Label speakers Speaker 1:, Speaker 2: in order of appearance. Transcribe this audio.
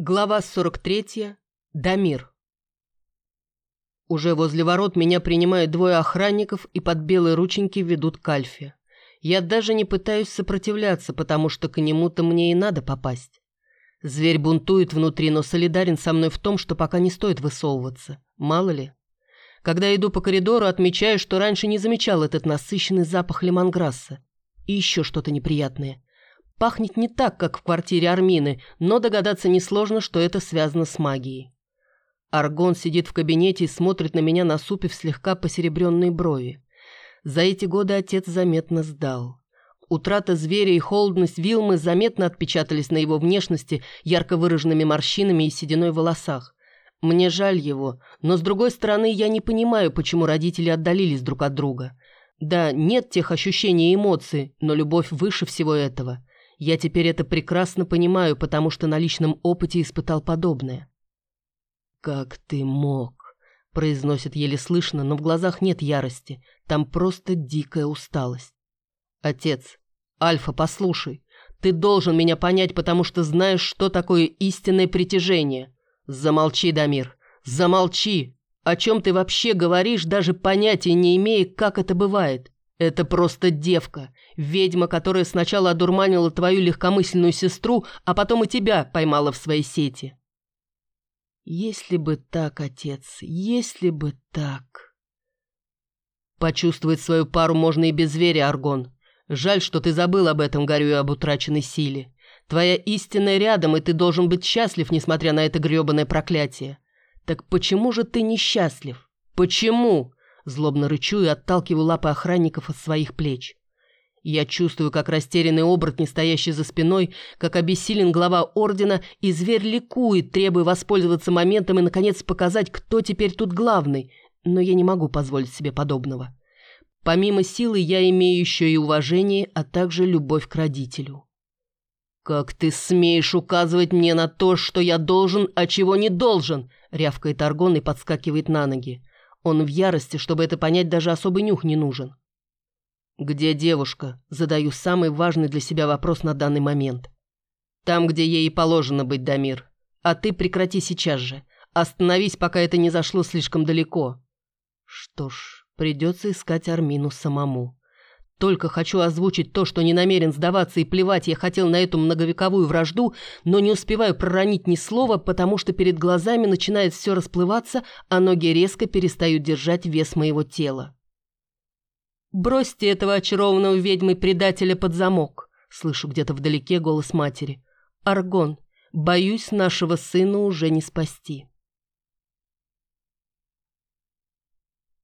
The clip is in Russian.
Speaker 1: Глава 43. Дамир. Уже возле ворот меня принимают двое охранников и под белые рученьки ведут к Альфе. Я даже не пытаюсь сопротивляться, потому что к нему-то мне и надо попасть. Зверь бунтует внутри, но солидарен со мной в том, что пока не стоит высовываться. Мало ли. Когда иду по коридору, отмечаю, что раньше не замечал этот насыщенный запах лимонграсса. И еще что-то неприятное – Пахнет не так, как в квартире Армины, но догадаться несложно, что это связано с магией. Аргон сидит в кабинете и смотрит на меня, насупив слегка посеребренные брови. За эти годы отец заметно сдал. Утрата зверя и холодность Вилмы заметно отпечатались на его внешности ярко выраженными морщинами и сединой в волосах. Мне жаль его, но с другой стороны я не понимаю, почему родители отдалились друг от друга. Да, нет тех ощущений и эмоций, но любовь выше всего этого. Я теперь это прекрасно понимаю, потому что на личном опыте испытал подобное. «Как ты мог?» – произносит еле слышно, но в глазах нет ярости, там просто дикая усталость. «Отец, Альфа, послушай, ты должен меня понять, потому что знаешь, что такое истинное притяжение. Замолчи, Дамир, замолчи! О чем ты вообще говоришь, даже понятия не имея, как это бывает? Это просто девка, Ведьма, которая сначала одурманила твою легкомысленную сестру, а потом и тебя поймала в своей сети. Если бы так, отец, если бы так. Почувствовать свою пару можно и без зверя, Аргон. Жаль, что ты забыл об этом, горюя об утраченной силе. Твоя истинная рядом, и ты должен быть счастлив, несмотря на это грёбаное проклятие. Так почему же ты несчастлив? Почему? Злобно рычу и отталкиваю лапы охранников от своих плеч. Я чувствую, как растерянный оборотень, стоящий за спиной, как обессилен глава ордена, и зверь ликует, требуя воспользоваться моментом и, наконец, показать, кто теперь тут главный. Но я не могу позволить себе подобного. Помимо силы я имею еще и уважение, а также любовь к родителю. «Как ты смеешь указывать мне на то, что я должен, а чего не должен?» — рявкает Аргон и подскакивает на ноги. Он в ярости, чтобы это понять, даже особый нюх не нужен. «Где девушка?» – задаю самый важный для себя вопрос на данный момент. «Там, где ей и положено быть, Дамир. А ты прекрати сейчас же. Остановись, пока это не зашло слишком далеко». Что ж, придется искать Армину самому. Только хочу озвучить то, что не намерен сдаваться и плевать я хотел на эту многовековую вражду, но не успеваю проронить ни слова, потому что перед глазами начинает все расплываться, а ноги резко перестают держать вес моего тела. «Бросьте этого очарованного ведьмой предателя под замок», — слышу где-то вдалеке голос матери. «Аргон, боюсь, нашего сына уже не спасти».